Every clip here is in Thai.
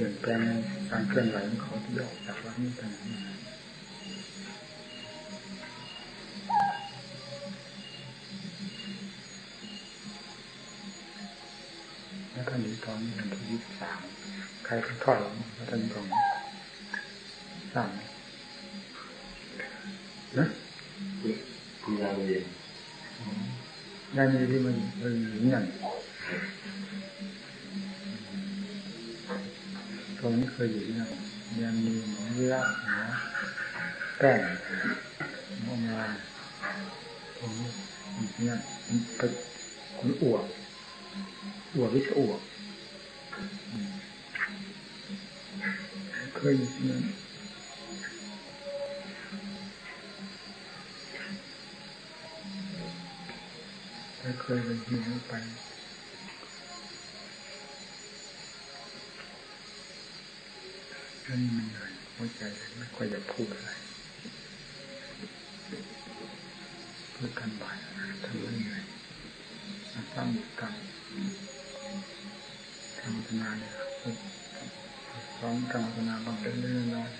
ปลี่ยนแปลงการเคลื่อนไหวของเขาที่ออกจากวัดนี้ไปไหนมาแล้วท่านดีตอนนี้เป็นที่ยี่สิบสามใครเป็นทอดแล้วท่านตรงสามนะคุณยายเองได้มีที่มันมันเงีย ตรงนี้เคยอยู่ที่นั่นยังมีหมอวิระหมอแป้งหมอมาตรงนี้เนี่ยไปคุณอวบอวบวิศอวบเคยอยู่ที่นั่นเคยไปที่นั่นไป มันเหนื่อยหัวใจไม่ค่อยจะพูดอะไรพูดกันบ่อยทำให้เหนื่อยมาสร้งกันทำงานเนี่ยซ้อมกรรมนาบางเรื่องเรื่องน้อย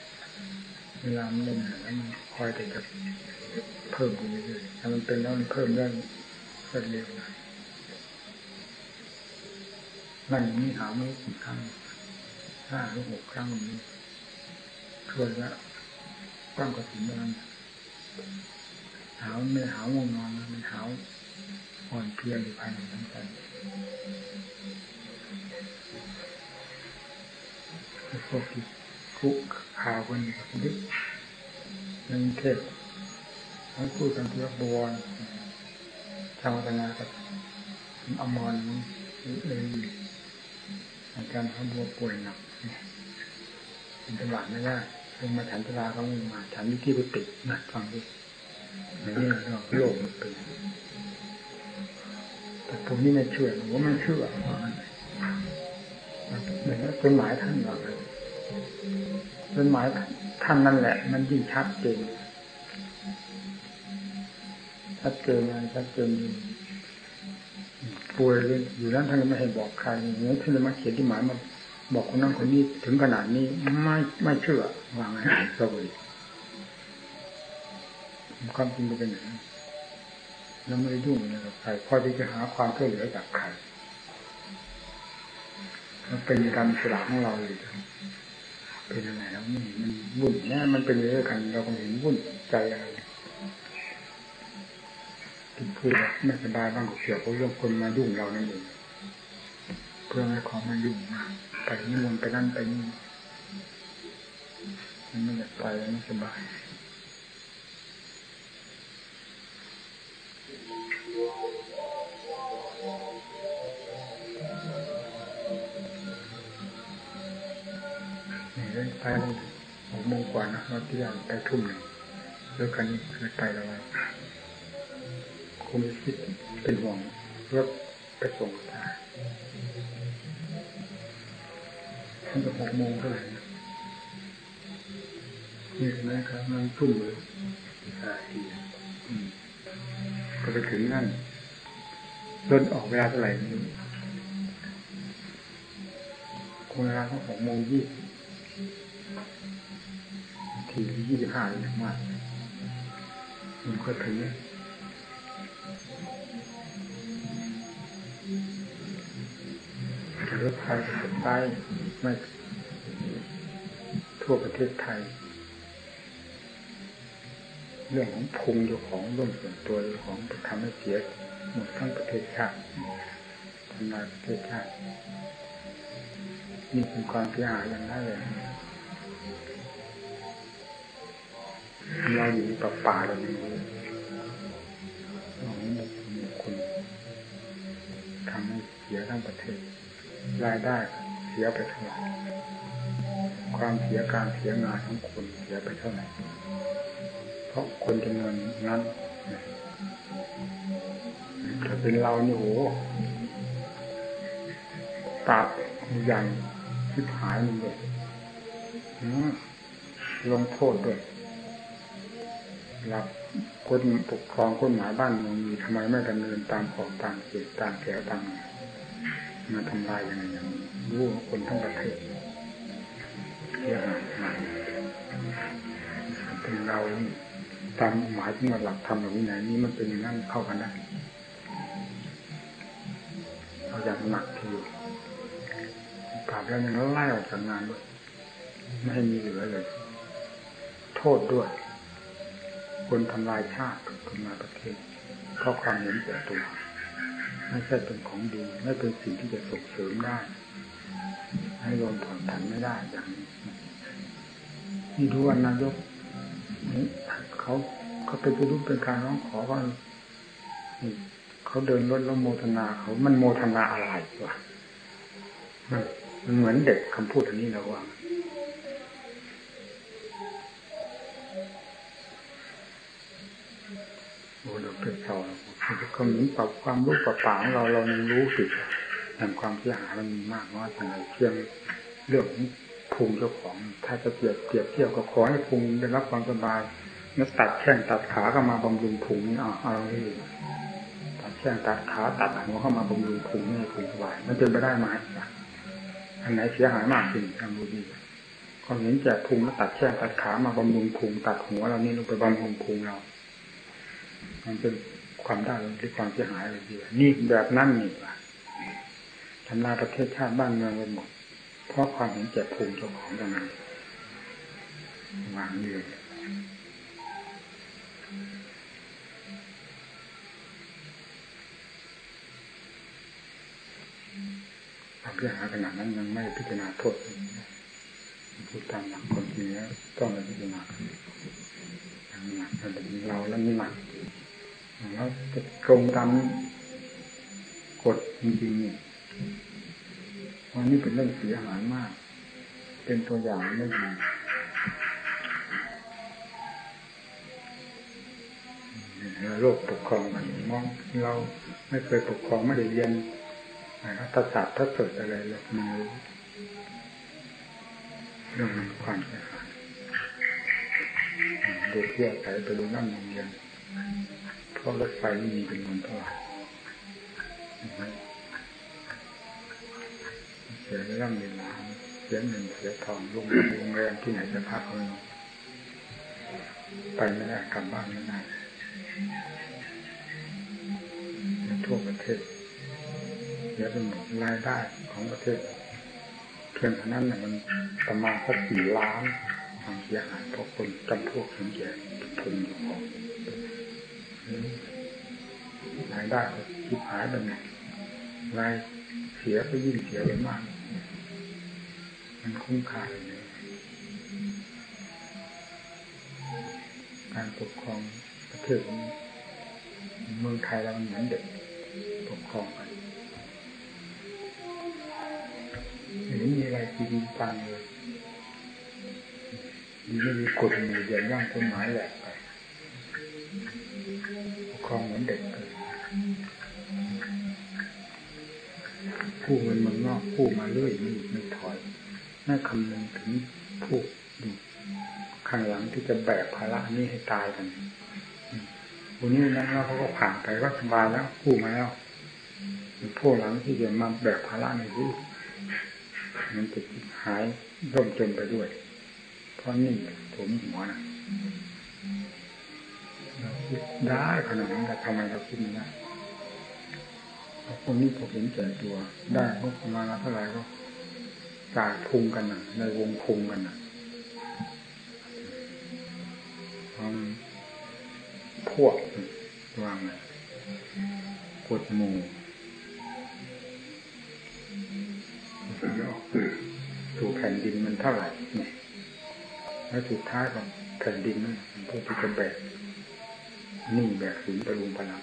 เวลามันเล่นแล้วมันคอยแต่จะเพิ่มไปเรื่อยๆถ้ามันเป็นแล้วมันเพิ่มเรื่องรวดเร็วนะนั่งอย่างนี้หาไม่กี่ครั้งห้าหรือหกครั้งองนี้ ช่วยล้วกว้างกว่าถึงนั้นหาวไม่หาวงงนอนมันหาวอ่อนเพลียอยู่ภายในทั้งใจพวกที่คุกข่าวกันแบบนี้ยังเทศทั้งพูดกันที่ว่าบวรชาวตนากับอมรเลยอาการเขาบวป่วยหนักเป็นจังหวะไม่ได้ ลงมาฉันตลาเขาไม่มาฉันที่ที่กุฏินะฟังดิในนี้เราโลกมันเป็นแต่ผมนี่ไม่เชื่อผมว่ามันเชื่อว่ามันเหมือนหมายท่านบอกเลยจดหมายท่านนั่นแหละ มันยิ่งชัดเจนชัดเจนนะไรชัดเจนป่วยเลยอยู่นั้นท่านไม่ให้บอกใครอย่างนี้ท่านจะมาเขียนที่หมายมา บอกคนนั้นคนนี้ถึงขนาดนี้ไม่ไม่เชื่อวางไงก็เลยความจริงเป็นอย่างนั้นแล้วไม่ได้ยุ่งอะไรกับใครพอที่จะหาความช่วยเหลือจากใครมันเป็นการสละของเราเลยเป็นยังไงแล้วนี่มันวุ่นเนี่ยมันเป็นเรื่องกันเราก็เห็นวุ่นใจอะไรที่พูดไม่สบายบ้างก็เกี่ยวกับเรื่องคนมายุ่งเรานั่นเอง เพื่อให้ความมายุ่งมากไปนิมนต์ไปนั่นไปนี่มันไม่อยากไปไม่สบายนี่ได้ไปหกโมงกว่านะเราเที่ยงไปทุ่มหนึ่งแล้วกันนี้เคยไปแล้วคงคิดเป็นห่วงรถไปส่งตา ตั้งแต่หกโมงเท่าไหร่นะนี่นะครับมันทุ่มเลยก็ไปถึงนั่นรถออกเวลาเท่าไหร่นี่คงเวลาก็หกโมงยี่ทียี่สิบห้าเลยมากมันก็ถึงรถไฟใต้ไม่ทั่วประเทศไทย เรื่องของพุงเจ้าของร่วมส่วนตัวเจ้าของทำให้เสียหมดทั้งประเทศชาติทำลายประเทศชาตินี่เป็นความเสียหายอย่างนั้นเลยเราอยู่ป่าป่าเราอยู่ของบุคคลบุคคลทำให้เสียทั้งประเทศรายได้ สียไปเท่าไหร่ความเสียการเสียงานของคนเสียไปเท่าไหร่เพราะคนจำนวนนั้นถ้าเป็นเรานี่โหปราบใหญ่ทิพหายมันเลยลงโทษด้วยหลับคนปกครองกฎหมายบ้านเมืองมีทำไมไม่ดำเนินตามขอบตามเขตตามแถวตามมาทำลายอย่างไรอย่าคนทั้งประเทศเสียหายมาเป็นเราตามหมายถึงว่าหลักธรรมหรือวินัยนี้มันเป็นอย่างนั้นเข้ากันได้เอาอยางหนักทีปราบแล้วยังไล่ออกจากงานด้วยไม่ให้มีเหลือเลย โทษด้วย คนทำลายชาติทำลายประเทศเพราะความเห็นแก่ตัว ไม่ใช่เป็นของดี ไม่เป็นสิ่งที่จะส่งเสริมได้ ให้รวมผ่อนผันไม่ได้อย่างนี้นี่ดูว่านายกเขาเขาเป็นไปรู้เป็นการร้องขอว่าเขาเดินรถแล้วโมทนาเขามันโมทนาอะไรวะมันเหมือนเด็กคำพูดอันนี้นะว่าโอ้เด็กเป็นเราเขาเหมือนปรับความรู้ปรับปางเราเรายังรู้สิ แห่งความเสียหายมันมีมากน้อยขนาดเพียงเรื่องภูมิเจ้าของ ถ้าจะเปรียบเปรียบเทียบก็ขอให้ภูมิได้รับความสบายนักตัดแข้งตัดขาก็มาบำรุงภูมินี่เอาเอาที่ตัดแข้งตัดขาตัดหัวเข้ามาบำรุงภูมิให้ภูมิสบายมันเป็นไปได้ไหมอันไหนเสียหายมากจริงทำดูดีก็เห็นแก่ภูมิแล้วตัดแข้งตัดขามาบำรุงภูมิตัดหัวเรานี่ลงไปบำรุงภูมิเรา มันเป็นความได้หรือความเสียหายอะไรดีนี่แบบนั่นนี่ ทำลายประเทศชาติบ้านเมืองไปหมด เพราะความเห็นแก่ภูมิเจ้าของตรงนั้นวางเลยพิจารณาขนาดนั้นยังไม่พิจารณาโทษพูดตามหลักคนจริงแล้วต้องพิจารณาอย่างหนักแต่เราแล้วไม่หนักแล้วจะตรงตามกฎจริงๆ วันนี้เป็นเรื่องเสียหายมาก เป็นตัวอย่างไม่ดีโลกปกครองมันมองเราไม่เคยปกครองไม่ได้เรียนรัฐศาสตร์ทัศน์อะไรหรอกมันเรื่องความเสียหายเด็กที่อาศัยไปดูนั่งโรงเรียนเพราะรถไฟไม่มีเป็นเงินเท่าไหร่ สียเรื่องเวลาเสียเงินเสียทองลงโรงแรมที่ไหนจะพักเอาไปไม่ได้กลับบ้านไม่ได้ทั่วประเทศเสียเป็นหมดรายได้ของประเทศเพียงเท่านั้นมันประมาณสักสี่ล้านความเสียหายเพราะคนจำพวกถึงแก่ทนอยู่ของรายได้ก็คิดหายไปหมดรายเสียก็ยิ่งเสียไปมาก มันคุ้มค่าเลย การปกครองประเทศเมืองไทยเราเหมือนเด็กปกครองกันไม่มีอะไรจริงจังเลยไม่มีกฎมู่เดียวย่างต้นไม้แหลกไปปกครองเหมือนเด็กเลยผู้เงินมันงอกผู้มาเรื่อยไม่ไม่ถอย น่าคำนึงถึงผู้อยู่ข้างหลังที่จะแบกภาระนี้ให้ตายกันวันนี้นะเราเขาก็ผ่านไปก็สบายแล้วผู้มาแล้วพวกหลังที่จะมาแบกภาระในที่มันจะหายร่มจมไปด้วย เพราะนี่ผมหัวนะเราคิดได้ขนาดนั้นแต่ทำไมเราคิดไม่ได้คนนี้พอเห็นแก่ตัวได้พวกประมาณเท่าไหร่ก็ จ่ายพุงกันนะในวงพุงกันนะพวกวางกดหมู่สู่แผ่นดินมันเท่าไหร่เนี่ยแล้วสุดท้ายของแผ่นดินนั่นพวกที่จะแบกนี่แบกสินประลุงพลัง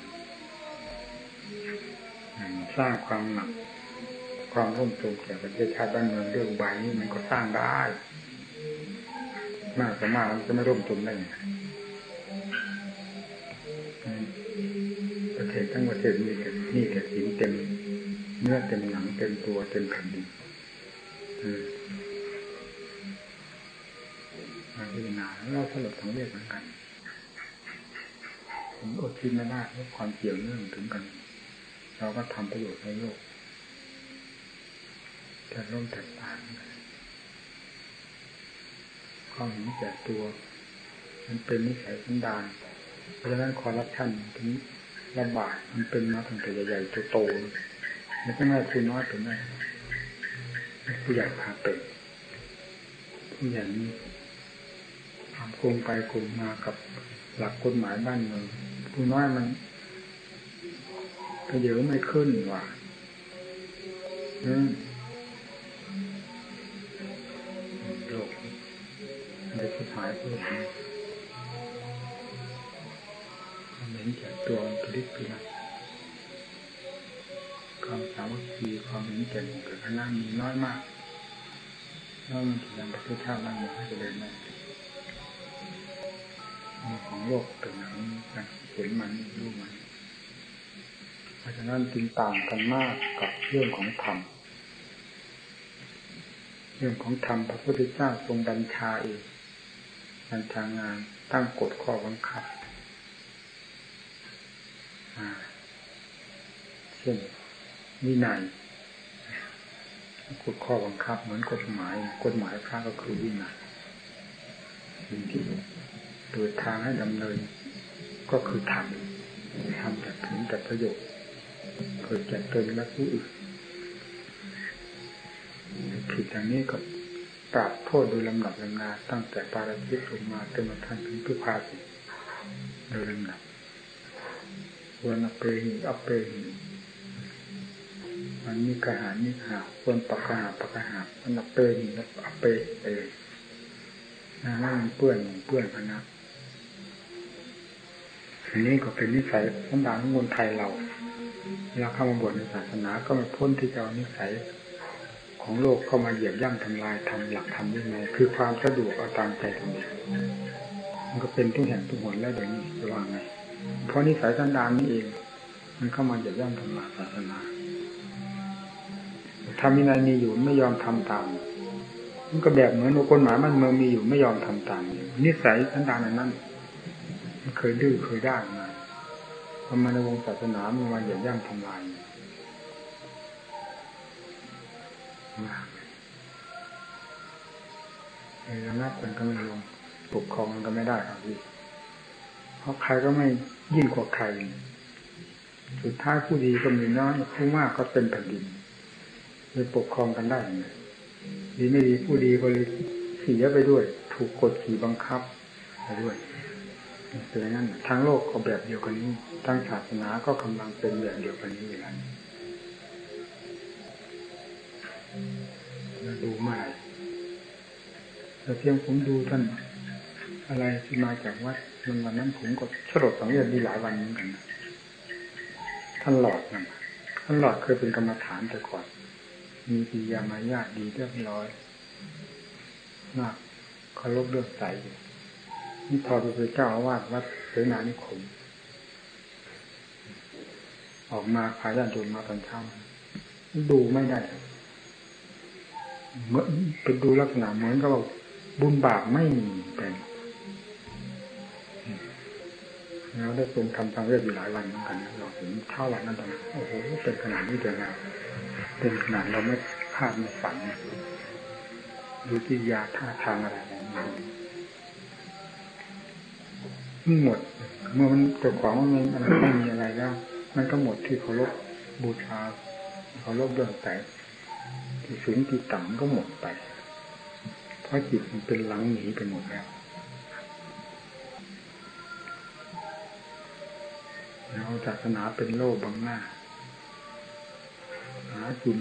สร้างความหนัก ความร่มจมแก่ประเทศชาติบ้านเมืองเรื่องใบนี้มันก็สร้างได้ มากแต่มากมันจะไม่ร่มจมได้ประเทศทั้งประเทศมีแต่นี่แต่สินเต็ม เนื้อเต็มหนังเต็มตัวเต็มแผ่นดินมาพิจารณาเราสลดทั้งเรื่องเหมือนกันผมอดคิดไม่ได้เพราะความเกี่ยวเนื่องถึงกัน เราก็ทำประโยชน์ในโลก แต่ร่มแตกต่างความเห็นแก่ตัว มันเป็นนิสัยสันดานเพราะฉะนั้นคอร์รัปชันถึงระบาดมันเป็นมาตั้งแต่ใหญ่ๆโตๆไม่ใช่แม่คุณน้อยเป็นแม่ผู้ใหญ่พาเป็นผู้ใหญ่นี้ทำโกงไปโกงมากับหลักกฎหมายบ้านเมืองผู้น้อยมันก็เยอะไม่ขึ้นว่ะอืม มันจะหายไปมันเห็นแก่ตัวมันผลิตขึ้นความสามัคคีความเห็นแก่หมู่แก่คณะมีน้อยมากแล้วมันจะยังประเทศชาติบ้านเมืองให้เจริญได้ของโลกเป็นอย่างนี้นะเห็นมันรู้มันเพราะฉะนั้นจึงต่างกันมากกับเรื่องของธรรมเรื่องของธรรมพระพุทธเจ้าทรงบัญชาเอง บัญชางงานตั้งกฎข้อบังคับเช่นวินัยกฎข้อบังคับเหมือนกฎหมาย กฎหมายพระก็คือวินัยสิ่งที่เปิดทางให้ดำเนินก็คือทำทำแต่ผลแต่ประโยชน์เกิดจากตนและผู้อื่นผิดอย่างนี้ก็ ปรับโทษโดยลำดับลำนาตั้งแต่ปาราชิกลงมาจนมาทันถึงผู้พาสิโดยลำดับควรอเปหิอเปหิมันมีกระหานี่หาควรปักกหาปักกหามันอเปหิแล้วอเปเอนะมันเปื้อนเปื้อนพนักอันนี้ก็เป็นนิสัยสันดานของคนไทยเราเวลาเข้ามาบวชในศาสนาก็ไม่พ้นที่จะเอานิสัย ของโลกเข้ามาเหยียบย่ำทำลายทำหลักทำยังไงคือความสะดวกเอาตามใจทำเองมันก็เป็นทุกแห่งทุกหนแล้วเดี๋ยวนี้จะว่าไง เพราะนิสัยสันดานนี่เอง มันเข้ามาเหยียบย่ำทำลายศาสนาทำวินัยมีอยู่ไม่ยอมทำตาม มันก็แบบเหมือนกฎหมายมันเมืองมีอยู่ไม่ยอมทำตามนิสัยสันดานนั้นมันเคยดื้อเคยด้านมาพอมาในวงศาสนามันมาเหยียบย่ำทำลาย ในระงับมันก็ไม่ลงปกครองมันก็ไม่ได้ครับพี่ เพราะใครก็ไม่ยิ่งกว่าใคร สุดท้ายผู้ดีก็มีน้อยผู้มากก็เป็นแผ่นดินเลยปกครองกันได้ไดีไม่ดีผู้ดีก็เลยเสียไปด้วย ถูกกดขี่บังคับไปด้วยเป็นอย่างนั้นทางโลกก็แบบเดียวกันนี้ทางศาสนาก็กำลังเป็นแบบเดียวกันนี้อย่างนี้ดู แต่เพียงผมดูท่านอะไรที่มาจากวัดมันวันนั้นผมก็ฉลดสังเวชดีหลายวันเหมือนกันท่านหลอดนั่นท่านหลอดเคยเป็นกรรมฐานแต่ก่อน มีปียามายาดีเรียบร้อยมากเคารพเลือกใสนี่พอไปเป็นเจ้าอาวาสวัดเสนานิคมออกมาพาญาติโยมมาตอนเช้าดูไม่ได้เหมือนเป็นดูลักษณะเหมือนกับว่า บุญบาปไม่มีเป็นเราได้ทรงทำทางเรียบอยู่หลายวันเหมือนกันเราเห็นเท่าวันนั้นตอนนั้นโอ้โหเป็นขนาดนี้เดียวนะเป็นขนาดเราไม่คาดไม่ฝันดูที่ยาท่าทางอะไรนี่หมดเมื่อมันแต่ของมันไม่มีอะไรแล้ว มันก็หมดที่เคารพบูชาเคารพเรื่องแต่ที่สูงที่ต่ำก็หมดไป เพราะจิตมันเป็นหลังหนีไปหมดแล้วแล้วศาสนาเป็นโลกบังหน้า หากิน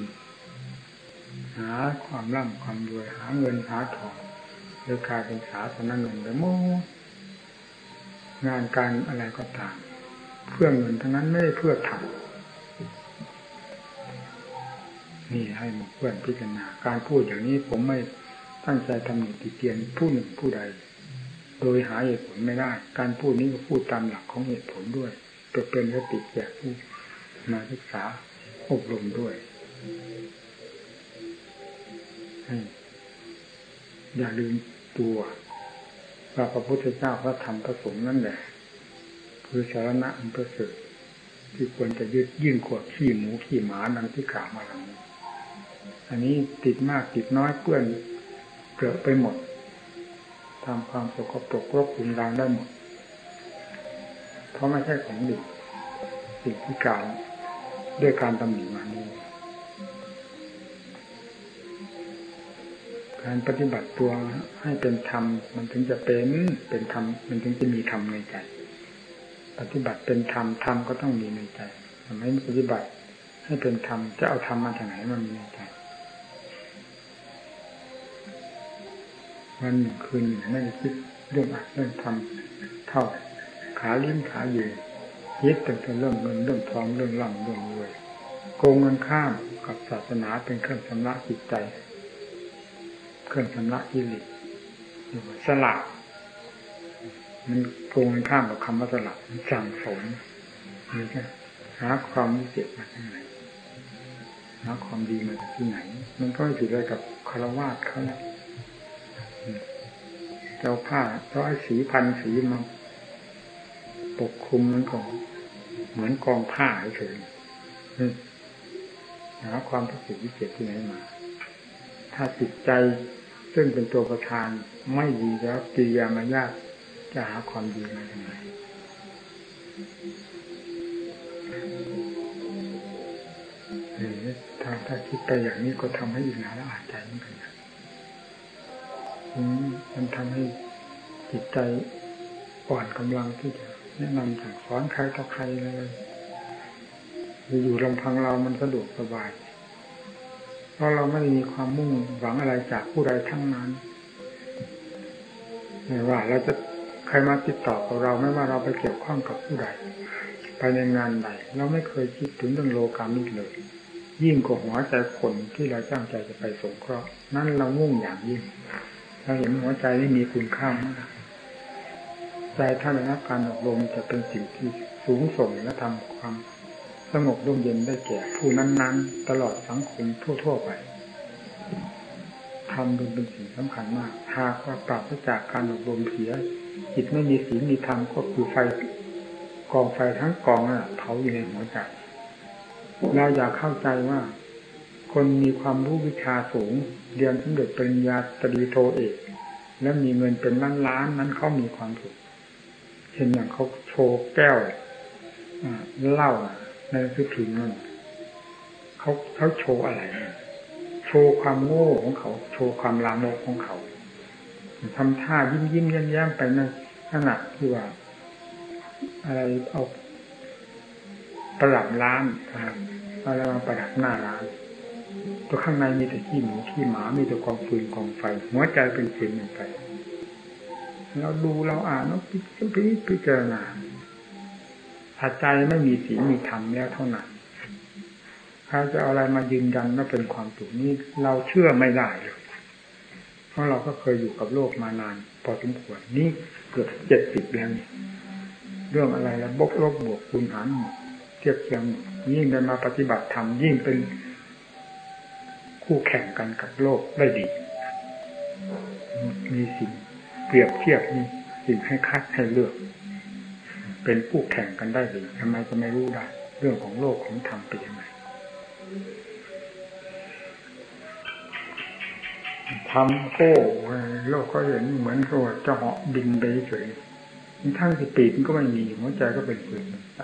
หาความร่ำความรวยหาเงินหาทองโดยกายเป็นศาสนาหนึ่งไปโมงานการอะไรก็ตาม เพื่อเงินทั้งนั้นไม่ได้เพื่อทำนี่ให้หมกเพื่อนพิจารณาการพูดอย่างนี้ผมไม่ ตั้งใจทำหนึ่งติเตียนผู้หนึ่งผู้ใด โดยหาเหตุผลไม่ได้ การพูดนี้ก็พูดตามหลักของเหตุผลด้วยจะเป็นสติแก่ผู้มาศึกษาอบรมด้วยอย่าลืมตัวว่าพระพุทธเจ้าพระธรรมพระสงฆ์นั่นแหละ คือสารณะอันประเสริฐที่ควรจะยึดยิ่งกว่าขี้หมูขี้หมาดังที่กล่าวมาหลังนี้อันนี้ติดมากติดน้อยเปื้อน เกลือไปหมดทำความสกปรกรบกลุ่มรางได้หมด เพราะไม่ใช่ของดีสิ่งที่กล่าวด้วยการตำหนิมานี้ การปฏิบัติตัวให้เป็นธรรม มันถึงจะเป็นเป็นธรรมมันถึงจะมีธรรมในใจ ปฏิบัติเป็นธรรมธรรมก็ต้องมีในใจทำให้ปฏิบัติให้เป็นธรรมจะเอาธรรมมาจากไหนมันมีในใจ วันหนึ่งคืนหนึ่งไม่ได้คิดเรื่องอัดเรื่องทำเท่า ขาลิ้นขาอยู่ยึดตั้งแต่เรื่องเงินเรื่องทองเรื่องร่ำเรื่องรวยโกงเงินข้ามกับศาสนาเป็นเครื่องชำระจิตใจ เครื่องชำระกิเลสสละมันโกงเงินข้ามกับคำว่าสละมันสั่งสมนี่ใช่หาความวิเศษมาจากไหนหาความดีมาจากที่ไหน มันก็ไม่ผิดอะไรกับคารวะเขาแหละ เจ้าผ้าเจ้าไอ้สีพันสีมาปกคลุมมันก็เหมือนกองผ้าเฉยหาความพิเศษวิเศษที่ไหนมา ถ้าจิตใจซึ่งเป็นตัวประธานไม่ดีแล้วกิยามายากจะหาความดีมาจากไหนถ้าถ้าคิดไปอย่างนี้ก็ทำให้อิจฉาและอาใจเหมือนกัน มันทำให้จิตใจอ่อนกำลังที่จะแนะนำสั่งสอนใครต่อใครเลยอยู่ลำพังเรามันสะดวกสบาย เพราะเราไม่มีความมุ่งหวังอะไรจากผู้ใดทั้งนั้นไม่ว่าเราจะใครมาติดต่อกับเราไม่ว่าเราไปเกี่ยวข้องกับผู้ใดไปในงานใดเราไม่เคยคิดถึงเรื่องโลกามิตเลย ยิ่งกว่าหัวใจคนที่เราตั้งใจจะไปสงเคราะห์นั่นเรามุ่งอย่างยิ่ง เราเห็นหัวใจนี่มีคุณค่ามากใจถ้าได้รับการอบรมจะเป็นสิ่งที่สูงส่งและทำความสงบร่มเย็นได้แก่ผู้นั้นๆ ตลอดสังคมทั่วๆไปทำเป็นสิ่งสำคัญมาก หากว่าปราศจากการอบรมเสีย จิตไม่มีศีลมีธรรมก็คือไฟกองไฟทั้งกองน่ะเผาอยู่ในหัวใจเราอยากเข้าใจว่า คนมีความรู้วิชาสูง เรียนสำเร็จปริญญาตรีโทเอก และมีเงินเป็นล้านล้านนั้นเขามีความสุขเช่นอย่างเขาโชว์แก้วเหล้าในสื่อพิมพ์นั่นเขาเขาโชว์อะไร โชว์ความโง่ของเขา โชว์ความลามกของเขาทำท่ายิ้มยิ้มแย้มแย้มไปในขณะที่ว่า อะไรเอาประดับร้านอะไรมาประดับหน้าร้าน ตัวข้างในมีแต่ขี้หมูขี้หมา มีแต่กองฟืนกองไฟ หัวใจเป็นฟืนลงไปเราดูเราอ่านเราพิจพิจารณาถ้าใจไม่มีศีลมีธรรมแล้วเท่านั้นถ้าจะเอาอะไรมายืนยันว่าเป็นความถูกนี้ เราเชื่อไม่ได้เลยเพราะเราก็เคยอยู่กับโลกมานาน พอสมควรนี่เกือบเจ็ดสิบแล้วเรื่องอะไรแล้วบกลบบวกคุณหารเทียบเทียมยิ่งได้มาปฏิบัติธรรมยิ่งเป็น คู่แข่งกันกับโลกได้ดี มีสิ่งเปรียบเทียบมีสิ่งให้คัดให้เลือก เป็นผู้แข่งกันได้หรือทำไมจะไม่รู้ได้ เรื่องของโลกของธรรมเป็นยังไงทำโค้โลกก็เห็นเหมือนกับจะเหาะบินไปเฉยทั้งที่ปีกมันก็ไม่มีหัวใจก็เป็นฝืนไป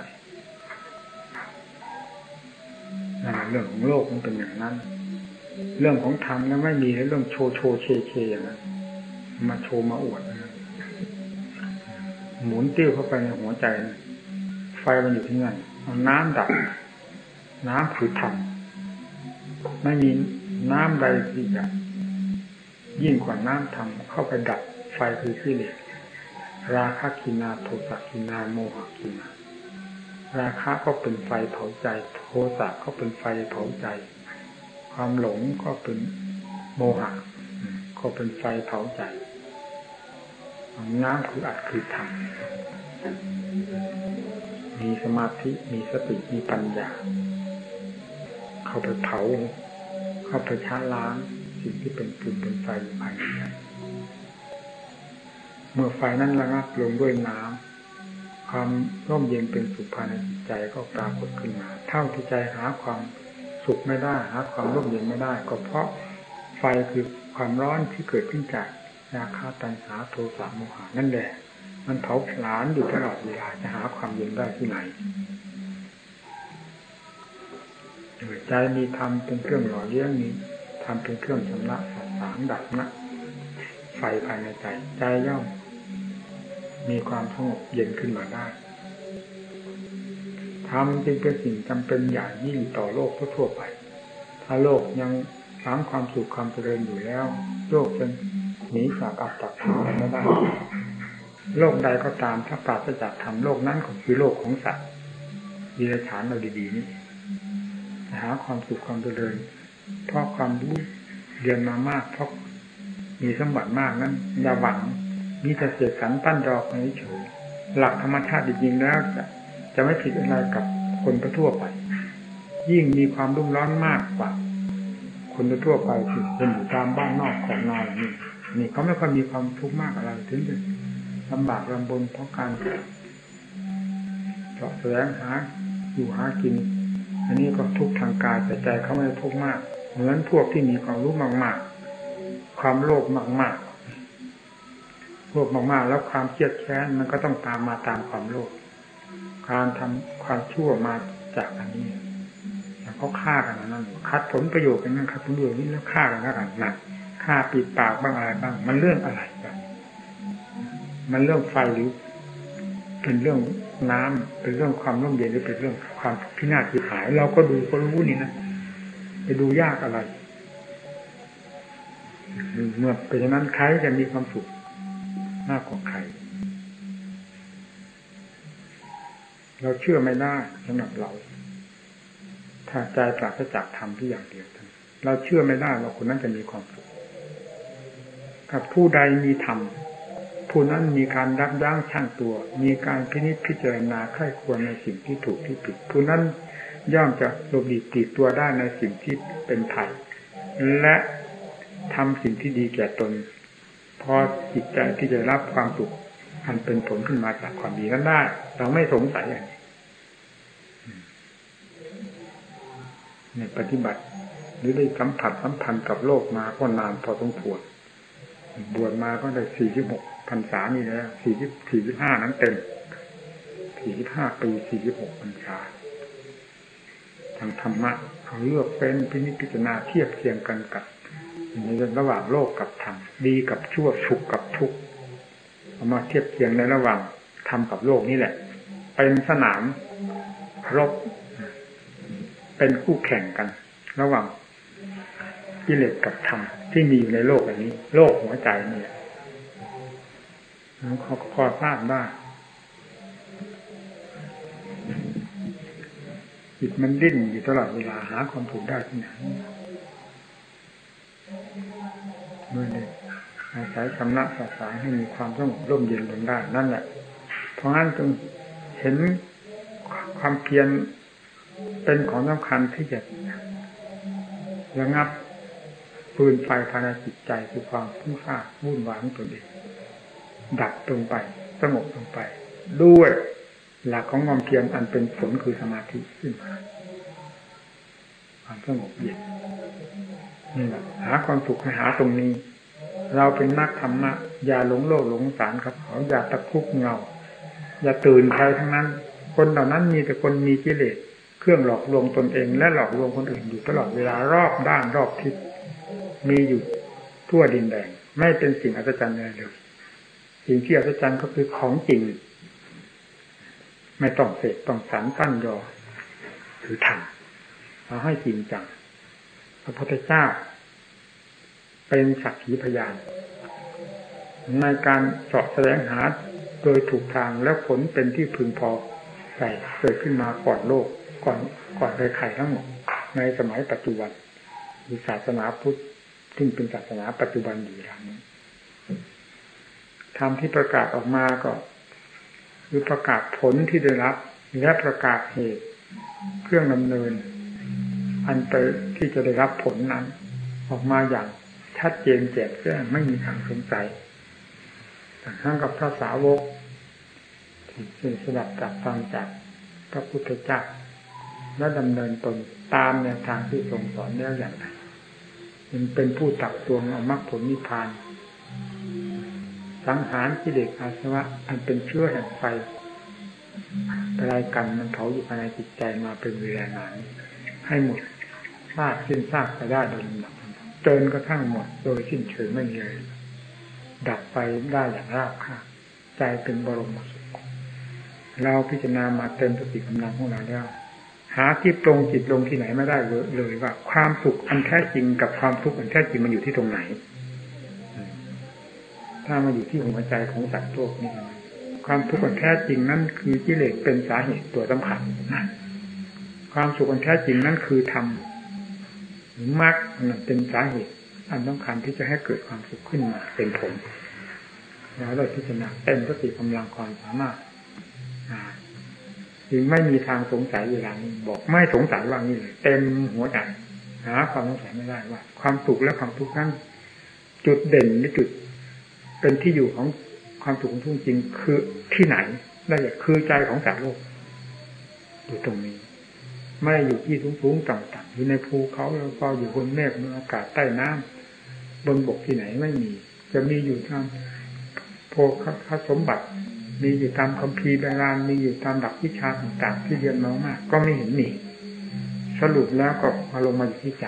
เรื่องของโลกมันเป็นอย่างนั้น เรื่องของธรรมแล้วไม่มีเรื่องโชว์โชว์เชเชอย่างนั้นมาโชว์มาอวดหมุนติ้วเข้าไปในหัวใจไฟมันอยู่ที่นั่นเอาน้ำดับ น้ำคือธรรมไม่มีน้ำใดที่จะยิ่งกว่าน้ำธรรมเข้าไปดับ ไฟคือที่เหลราคะกินาโทสะกินาโมหะกินาราคะก็เป็นไฟเผาใจ โทสะก็เป็นไฟเผาใจ ความหลงก็เป็นโมหะก็เป็นไฟเผาใจน้ำคืออัดคือทำมีสมาธิมีสติมีปัญญา เข้าไปเผา เข้าไปช้าล้างสิ่งที่เป็นฝุ่นเป็นไฟภายในเมื่อไฟนั้นระงับลงด้วยน้ำความร่มเย็นเป็นสุขภายในจิตใจก็ปรากฏขึ้นมา เท่าที่ใจหาความ สุขไม่ได้หาความร่มเย็นไม่ได้ ก็เพราะไฟคือความร้อนที่เกิดขึ้นจากราคาตัณหาโทสะโมหะนั่นแหละ มันเผาผลาญอยู่ตลอดเวลาจะหาความเย็นได้ที่ไหนใจมีธรรมเป็นเครื่องหล่อเลี้ยงนี้ทำเป็นเครื่องชำระสัสางดับนะไฟภายในใจใจย่อมมีความสงบเย็นขึ้นมาได้ ทำจึงเป็นสิ่งจำเป็นอย่างยิ่งต่อโลกทั่วไป ถ้าโลกยังสามความสุขความเจริญอยู่แล้ว โลกจะหนีจากอัตตาธรรมไม่ได้ โลกใดก็ตามถ้าปราศจากธรรมโลกนั้นก็คือโลกของสัตว์วิรฐานเราดีๆนี่หาความสุขความเจริญ เพราะความรู้เรียนมามากเพราะมีสมบัติมากนั้นอย่าหวังมีแต่เสียสันปั้นดอกในเฉยหลักธรรมชาติจริงๆแล้วจะ จะไม่ผิดอะไรกับคนทั่วไป ยิ่งมีความรุ่มร้อนมากกว่า คนทั่วไปที่เป็นอยู่ตามบ้านนอกของนาอย่างนี้นี่เขาไม่ค่อยมีความทุกข์มากอะไรถึงจะลำบากลำบนเพราะการเจาะแสวงหาอยู่หากิน อันนี้ก็ทุกข์ทางกายแต่ใจเขาไม่ทุกข์มากเหมือนพวกที่มีความรู้มาก ๆ ความโลภมากๆโลภมากๆแล้วความเครียดแค้นมันก็ต้องตามมาตามความโลภ การทำความชั่วมาจากอันนี้แล้วเขาฆ่ากันนั่นคัดผลประโยชน์กันนั่นคัดผลประโยชน์นี้แล้วฆ่ากันกันหนักฆ่าปิดปากบ้างอะไรบ้าง มันเรื่องอะไรกันมันเรื่องไฟหรือเป็นเรื่องน้ำเป็นเรื่องความร่มเย็นหรือเป็นเรื่องความพินาศที่หาย เราก็ดูก็รู้นี่นะไปดูยากอะไรเมื่อเป็นอย่างนั้นใครจะมีความสุข เราเชื่อไม่ได้สำหรับเรา ถ้าใจปราศจากธรรมที่อย่างเดียวเราเชื่อไม่ได้ว่าคนนั้นจะมีความสุขถ้าผู้ใดมีธรรมผู้นั้นมีการรักยั้งชั่งตัว มีการพินิจพิจารณาใคร่ควรในสิ่งที่ถูกที่ผิด ผู้นั้นย่อมจะหลบหลีกตีตัวได้ในสิ่งที่เป็นไถ่และทำสิ่งที่ดีแก่ตน พอจิตใจที่จะรับความสุขอันเป็นผลขึ้นมาจากความดีนั้นได้ เราไม่สงสัยอย่าง ในปฏิบัติ หรือได้สัมผัสสัมพันธ์กับโลกมาก็นานพอสมควรบวชมาก็ได้สี่สิบหกพรรษานี่แล้วสี่สิบสี่สิบห้านั้นเต็มสี่สิบห้าปีสี่สิบหกพรรษาทางธรรมะเขาเลือกเป็นพินิจพิจารณาเทียบเคียงกันกับในระหว่างโลกกับธรรมดีกับชั่วสุขกับทุกข์เอามาเทียบเคียงในระหว่างธรรมกับโลกนี่แหละ เป็นสนามรบ เป็นคู่แข่งกัน ระหว่างกิเลสกับธรรมที่มีอยู่ในโลกอันนี้ โลกหัวใจนี่เขาพอทราบได้จิตมันดิ้นอยู่ตลอดเวลาหาความถูกได้ที่ไหนเมื่อนี้อาศัยสำนักศาสนาให้มีความสงบร่มเย็นลงได้นั่นแหละเพราะงั้นจึงเห็นความเพียร เป็นของสำคัญที่จะระงับปืนไฟภายในจิตใจคือความพุ่งซ่าวุ่นวายของตนเองดับลงไปสงบลงไป ด้วยหลักของความเพียรอันเป็นผลคือสมาธิขึ้นมาความสงบเย็นนี่แหละหาความสุขให้หาตรงนี้ เราเป็นนักธรรมะอย่าหลงโลกหลงสารกับเขาอย่าตะคุกเงา อย่าตื่นใครทั้งนั้น คนเหล่านั้นมีแต่คนมีกิเลส เครื่องหลอกลวงตนเอง และหลอกลวงคนอื่นอยู่ตลอดเวลารอบด้านรอบทิศมีอยู่ทั่วดินแดนไม่เป็นสิ่งอัศจรรย์เลยสิ่งที่อัศจรรย์ก็คือของจริง ไม่ต้องเสกต้องสารตั้นยอคือทำเอาให้จริงจังพระพุทธเจ้า เป็นสักขีพยาน ในการเสาะแสวงหาโดยถูกทางแล้วผลเป็นที่พึงพอใส่เกิดขึ้นมาก่อนโลก ก่อนก่อนใครๆทั้งหมดในสมัยปัจจุบันมีศาสนาพุทธซึ่งเป็นศาสนาปัจจุบันอยู่ทางนี้ธรรมที่ประกาศออกมาก็คือประกาศผลที่ได้รับ และประกาศเหตุเครื่องดำเนิน อันไปที่จะได้รับผลนั้น ออกมาอย่างชัดเจนแจ่มแจ้งไม่มีทางสงสัยทั้งกับพระสาวกที่สดับจากฟังจากพระพุทธเจ้า และดำเนินตนตามแนวทางที่ทรงสอนแล้วอย่างไรมันเป็นผู้ตักตวงเอามรรคผลนิพพาน สังหารกิเลสอาสวะอันเป็นเชื้อแห่งไฟอะไรกันมันเผาอยู่ภายในจิตใจมาเป็นเวลานานให้หมดซากสิ้นซากไปได้โดยลำดับจนกระทั่งหมดโดยสิ้นเชิงไม่มีอะไรดับไปได้อย่างราบคาใจเป็นบรมสุขเราพิจารณามาเต็มสติกำลังของเราแล้ว หาที่ตรงจิตลงที่ไหนไม่ได้เลยว่า ความสุขอันแท้จริงกับความทุกข์อันแท้จริงมันอยู่ที่ตรงไหน ถ้ามาอยู่ที่หัวใจของสัตว์โลกนี่ความทุกข์อันแท้จริงนั้นคือกิเลสเป็นสาเหตุตัวสำคัญความสุขอันแท้จริงนั้นคือธรรมมรรคเป็นสาเหตุ อันสำคัญที่จะให้เกิดความสุขขึ้นมาเป็นผลแล้วเราพิจารณาเต็มสติกำลังความสามารถ จึงไม่มีทางสงสัยเวลานี้บอกไม่สงสัยว่านี่เลยเต็มหัวใจหาความสงสัยไม่ได้ว่า ความสุขและความทุกข์นั้นจุดเด่นหรือจุด เป็นที่อยู่ของความสุขของทุกจริงคือที่ไหนได้คือใจของสัตว์โลกอยู่ตรงนี้ ไม่ได้อยู่ที่สูงๆต่ำๆอยู่ในภูเขาแล้วก็อยู่บนเมฆบนอากาศใต้น้ำบนบกที่ไหนไม่มี จะมีอยู่ทางโพคสมบัติ มีอยู่ตามคัมภีร์โบราณมีอยู่ตามหลักวิชาต่างๆ ที่เรียนมามาก ก็ไม่เห็นมีสรุปแล้วก็มาลงมาอยู่ที่ใจ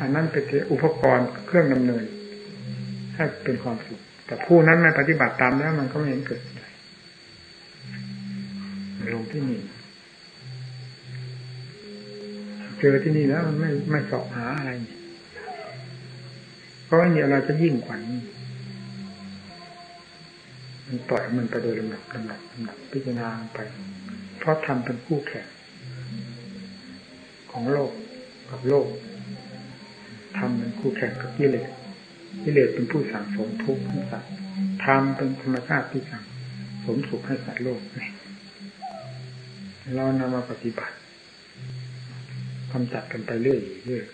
อันนั้นเป็นอุปกรณ์เครื่องดำเนินให้เป็นความสุข แต่ผู้นั้นไม่ปฏิบัติตามแล้วมันก็ไม่เห็นเกิดอะไรลงที่นี่เจอที่นี่แล้วมันไม่ไม่สอบหาอะไร เพราะไม่มีอะไรจะยิ่งกว่านี้มัน ปล่อยมันไปโดยลำดับลำดับลำดับพิจารณาไป เพราะทำเป็นคู่แข่งของโลกกับโลกทำเป็นคู่แข่งกับกิเลสกิเลสเป็นผู้สั่งสมทุกข์ให้สัตว์ทำเป็นธรรมชาติที่สั่งสมสุขให้สัตว์โลกเรานำมาปฏิบัติกำจัดกันไปเรื่อยเรื่อย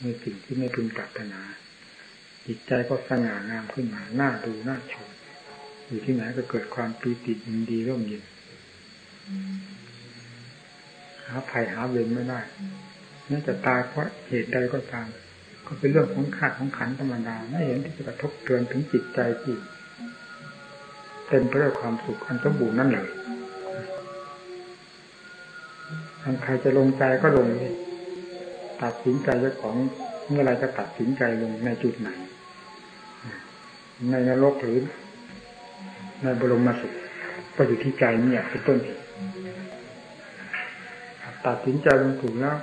ในสิ่งที่ไม่พึงปรารถนา จิตใจก็สง่างามขึ้นมาหน้าดูหน้าชม อยู่ที่ไหนก็เกิดความปีติยินดีร่มเย็นหาภัยหาเวรไม่ได้น่าจะตายเพราะเหตุใดก็ตาม ก็เป็นเรื่องของขาดของขันธรรมดาไม่เห็นที่จะกระทบเตือนถึงจิตใจที่เต็มไปด้วยความสุขอันสมบูรณ์นั่นเลยทาใครจะลงใจก็ลงเลยตัดสินใจเจ้าของเมื่อไรจะตัดสินใจลงในจุดไหน ในนรกหรือ ในบรมสุขก็อยู่ที่ใจเนี่ยเป็นต้นเหตุตัดสินใจลงถูกแล้ว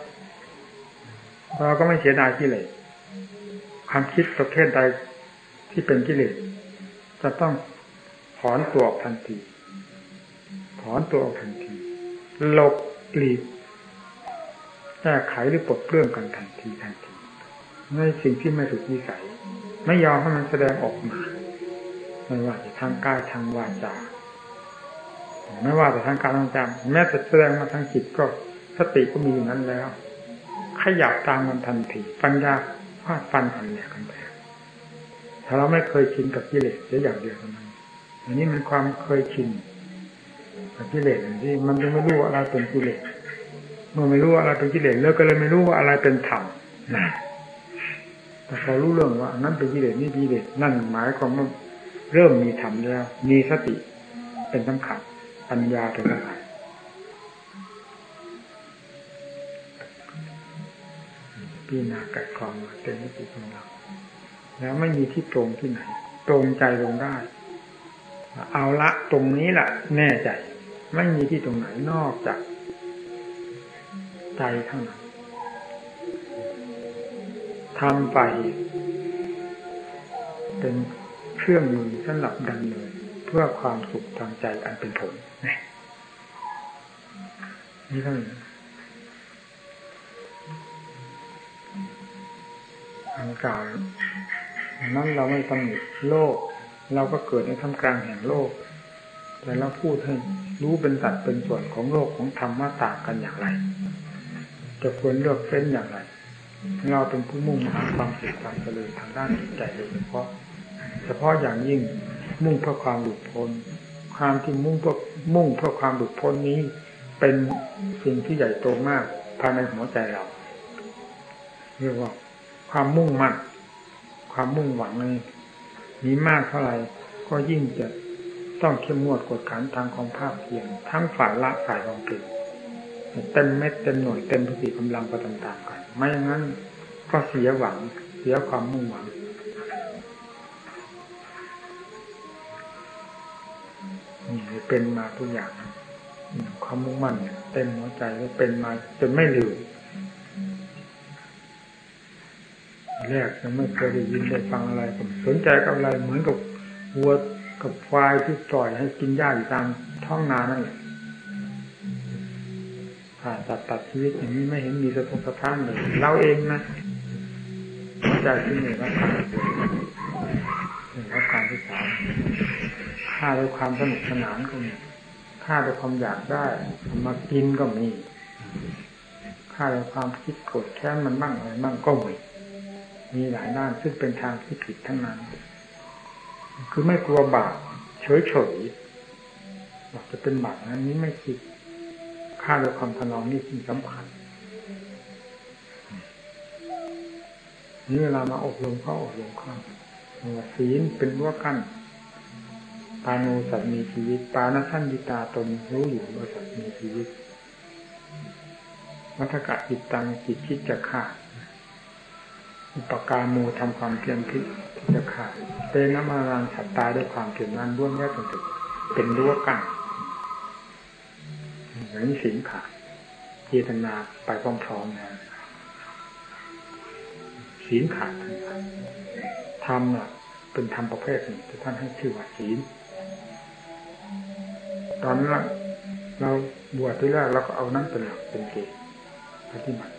เราก็ไม่เสียดายกิเลสความคิดประเภทใดที่เป็นกิเลสจะต้องถอนตัวออกทันที ถอนตัวออกทันทีหลบหลีกแก้ไขหรือปลดเปลื้องกันทันทีทันทีในสิ่งที่ไม่ถูกนิสัย ไม่ยอมให้มันแสดงออกมา ไม่ว่าจะทางกายทางวาจาไม่ว่าแต่ทางการทางใจแม้แต่แสดงมาทางจิตก็สติก็มีอยู่นั้นแล้ว ขยับตามมันทันทีปัญญาฟาดฟันกันแหลกกันไปถ้าเราไม่เคยชินกับกิเลสเสียอย่างเดียวเท่านั้นอันนี้มันความเคยชินกับกิเลสที่มันจะไม่รู้อะไรเป็นกิเลสเมื่อไม่รู้อะไรเป็นกิเลสแล้วก็เลยไม่รู้ว่าอะไรเป็นธรรมนะแต่พอรู้เรื่องว่านั้นเป็นกิเลสนี่กิเลสนั่นหมายความว่า เริ่มมีธรรมแล้ว มีสติเป็นสำคัญปัญญาเป็นสำคัญพี่นาไก่กองเต็มที่ของเราแล้วไม่มีที่ตรงที่ไหน ตรงใจลงได้ เอาละตรงนี้แหละแน่ใจ ไม่มีที่ตรงไหนนอกจาก ใจเท่านั้นทำไปเป็น เครื่องมือสำหรับดำเนินเพื่อความสุขทางใจอันเป็นผลนี่เท่านั้นทางกลาวนั้นเราไม่ตำหนิโลก เราก็เกิดในท่ามกลางแห่งโลก แต่เราพูดให้รู้เป็นสัดเป็นส่วนของโลกของธรรมะต่างกันอย่างไร จะควรเลือกเฟ้นอย่างไร เราเป็นผู้มุ่งหาความสุขความเจริญทางด้านจิตใจโดยเฉพาะ เฉพาะอย่างยิ่งมุ่งเพื่อความหลุดพ้น ความที่มุ่งเพื่อมุ่งเพื่อความหลุดพ้นนี้ เป็นสิ่งที่ใหญ่โตมากภายในหัวใจเราเรียกว่า ความมุ่งมั่นความมุ่งหวังนี้มีมากเท่าไหร่ก็ยิ่งจะต้องเข้มงวดกดขันทางความภาคเพียรทั้งฝ่ายละฝ่ายของเปลี่ยนเต็มเม็ดเต็มหน่วยเต็มพติกำลังก็ต่างๆกัน ไม่งั้นก็เสียหวังเสียความมุ่งหวัง นี่เป็นมาทุกอย่างความมุ่งมั่นเต็มหัวใจแล้วเป็นมาจนไม่ลืมแรกยังไม่เคยได้ยินได้ฟังอะไรผมสนใจกับอะไรเหมือนกับวัวกับควายที่ปล่อยให้กินหญ้าอยู่ตามท้องนานั่นแหละผ่าตัดตัดชีวิตอย่างนี้ไม่เห็นมีสะทกสะท้านเลยเราเองนะใจที่หนึ่งรับการหนึ่งรับการที่สาม ฆ่าด้วยความสนุกสนานก็มีฆ่าด้วยความอยากได้มากินก็มีฆ่าด้วยความคิดโกรธแค้นมันบ้างอะไรบ้างก็มีมีหลายด้านซึ่งเป็นทางที่ผิดทั้งนั้น คือไม่กลัวบาปเฉยเฉยบอกจะเป็นบาปนั้นนี้ไม่คิดฆ่าด้วยความทนองนี่สิ่งสำคัญนี่เวลามาอบรมเขาอบรมเขาศีลเป็นรั้วกั้นาโนสัตว์มีชีวิต ปานสั้นยิตาตนรู้อยู่ว่าสัตว์มีชีวิตวัฏกะจิตตังจิตคิดจะขาดอุปการมูทำความเพียรพิจะขาดเตนมารังสัตตาด้วยความเพียรนั้นร่วมแยกเป็นเป็นรั้วกั้นอย่างนี้สิงขาดเจตนาไปพร้อมๆนะศีลขาดธรรมน่ะเป็นธรรมประเภทหนึ่งที่ท่านให้ชื่อว่าศีล ตอนนั้นเราบวชที่แรกเราก็เอานั้นเป็นหลักเป็นเกณฑ์ปฏิบัติ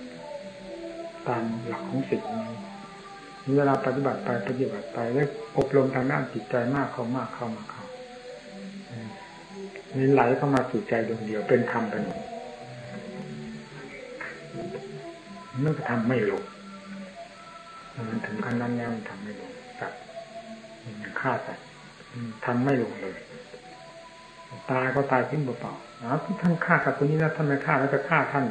ตามหลักของศีลเวลาปฏิบัติไปปฏิบัติไปแล้วอบรมทางด้านจิตใจมากเข้ามากเข้ามาเข้านี่ไหลเข้ามาสู่ใจดวงเดียวเป็นธรรมเป็นนั่นก็ทำไม่ลงมันถึงขั้นนั้นแล้วมันทำไม่ลงสัตว์มันฆ่าสัตว์ทำไม่ลงเลย ตายก็ตายทิ้งเปล่าๆนะท่านฆ่าสัตว์นี้แล้วท่านไม่ฆ่าแล้วจะฆ่าท่าน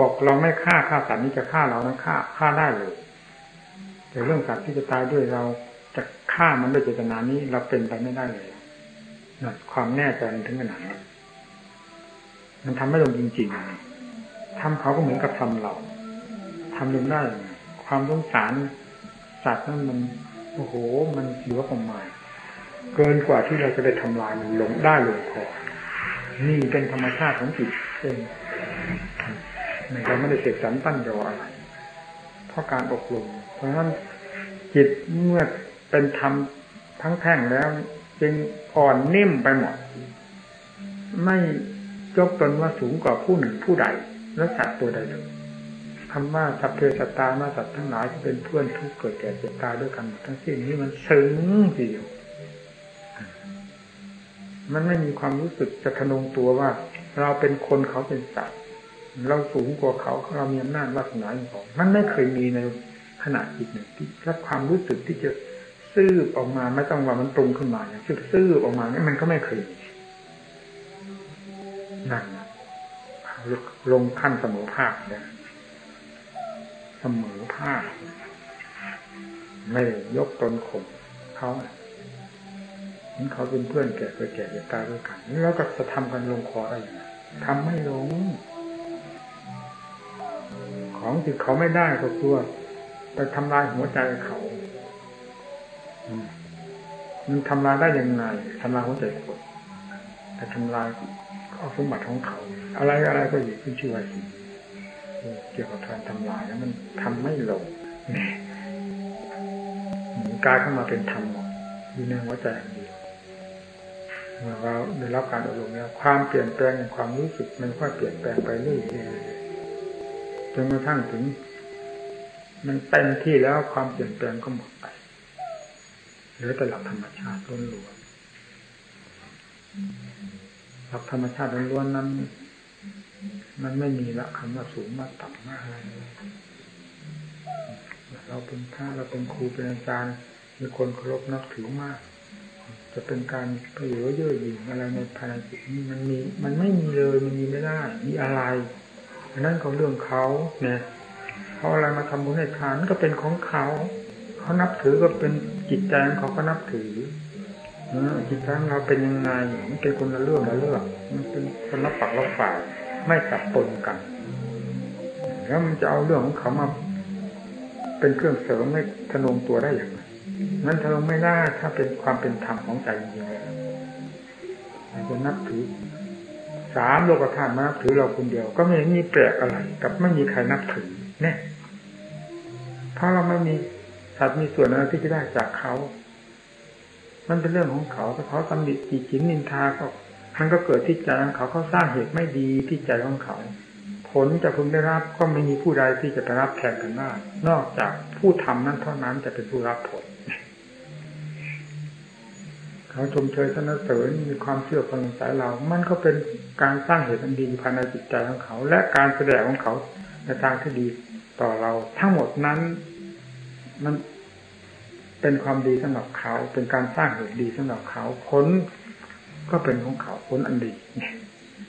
บอกเราไม่ฆ่าฆ่าสัตว์นี้จะฆ่าเรานะฆ่าฆ่าได้เลยแต่เรื่องสัตว์ที่จะตายด้วยเราจะฆ่ามันด้วยเจตนานี้เราเป็นไปไม่ได้เลยนะความแน่ใจถึงขนาดนั้นมันทำไม่ลงจริงๆทำเขาก็เหมือนกับทำเราทำลงได้ ความสงสารสัตว์นั้นมันโอ้โห มันเหลือประมาณ เกินกว่าที่เราจะได้ทำลายมันลงได้ลงคอนี่เป็นธรรมชาติของจิตเองเราไม่ได้เสกสรรตั้นยออะไร เพราะการอบรมเพราะฉะนั้นจิตเมื่อเป็นธรรมทั้งแท่งแล้ว จึงอ่อนนิ่มไปหมด ไม่ยกตนว่าสูงกว่าผู้หนึ่งผู้ใด และสัตว์ตัวใดเลยคำว่าสัพเพสัตตามาสัตว์ทั้งหลายที่เป็นเพื่อนทุกเกิดแก่เจ็บตายด้วยกันทั้งสิ้นนี้มันซึ้งทีเดียว มันไม่มีความรู้สึกจะทะนงตัวว่า เราเป็นคนเขาเป็นสัตว์เราสูงกว่าเขาเรามีอำนาจวาสนาย่างของ มันไม่เคยมีในขณะจิตหนึ่งที่รับความรู้สึกที่จะซื่อออกมาไม่ต้องว่ามันตรงขึ้นมาอย่างชื่อซื่อออกมาเนี่ยมันก็ไม่เคยนั่นลงขั้นสมอภาคเนี่ยเสมอภาคไม่ยกตนข่มเขา เห็นเขาเป็นเพื่อนแก่เกิดแก่เกิดตายด้วยกันแล้วก็จะทำกันลงคอได้ยังไงทำไม่ลง ของที่เขาไม่ได้ก็ตัวไปทำลายหัวใจเขามันทำลายได้ยังไงทำลายหัวใจคนแต่ทำลายเอาสมบัติของเขา อะไรอะไรก็อยู่ขึ้นชื่อว่าสิ่งเกี่ยวกับการทำลายแล้วมันทำไม่ลงกายเข้ามาเป็นธรรมอยู่ในหัวใจอย่างเดียว เมื่อเราได้รับการอบรมแล้วความเปลี่ยนแปลงในความรู้สึกมันก็เปลี่ยนแปลงไปเรื่อยๆจนกระทั่งถึง มันเต็มที่แล้วความเปลี่ยนแปลงก็หมดไปเหลือแต่หลักธรรมชาติล้วนๆหลักธรรมชาติล้วนๆนั้น มันไม่มีละคำว่าสูงมาต่ำมาอะไรเราเป็นพระเราเป็นครูเป็นอาจารย์มีคนเคารพนับถือมาก จะเป็นการเผยเย่อหยิ่งอะไรในภายในจิตนี้มันมี มันไม่มีเลยมันมีไม่ได้ มีอะไรนั่นก็เรื่องเขาเนี่ยเขาอะไรมาทำบุญให้ทานก็เป็นของเขาเขานับถือก็เป็นจิตใจของเขาก็นับถือจิตใจของเราเป็นยังไงมันเป็นคนละเรื่องละเรื่องมันเป็นคนละปักละฝ่ายไม่จับปนกัน แล้วมันจะเอาเรื่องของเขามาเป็นเครื่องเสริมให้ทะนงตัวได้อย่างไร นั้นทะนงไม่ได้ถ้าเป็นความเป็นธรรมของใจจริงๆจะนับถือสามโลกธาตุมานับถือเราคนเดียว ก็ไม่มีแปลกอะไร กับไม่มีใครนับถือเนี่ยเพราเราไม่มีสัตว์มีส่วนอะไรที่จะได้จากเขา มันเป็นเรื่องของเขาถ้าเขาตำหนิจีจินนินทาก็มันก็เกิดที่ใจของเขาเขาสร้างเหตุไม่ดีที่ใจของเขา ผลจะพึงได้รับก็ไม่มีผู้ใดที่จะไปรับแทนกันได้นอกจากผู้ทำนั้นเท่านั้นจะเป็นผู้รับผล เขาชมเชยสนเสริญมีความเชื่อความสายเรา มันก็เป็นการสร้างเหตุอันดีภายในจิตใจของเขา และการแสดงของเขาในทางที่ดีต่อเรา ทั้งหมดนั้น มันเป็นความดีสำหรับเขา เป็นการสร้างเหตุดีสำหรับเขาผลก็เป็นของเขาผลอันดี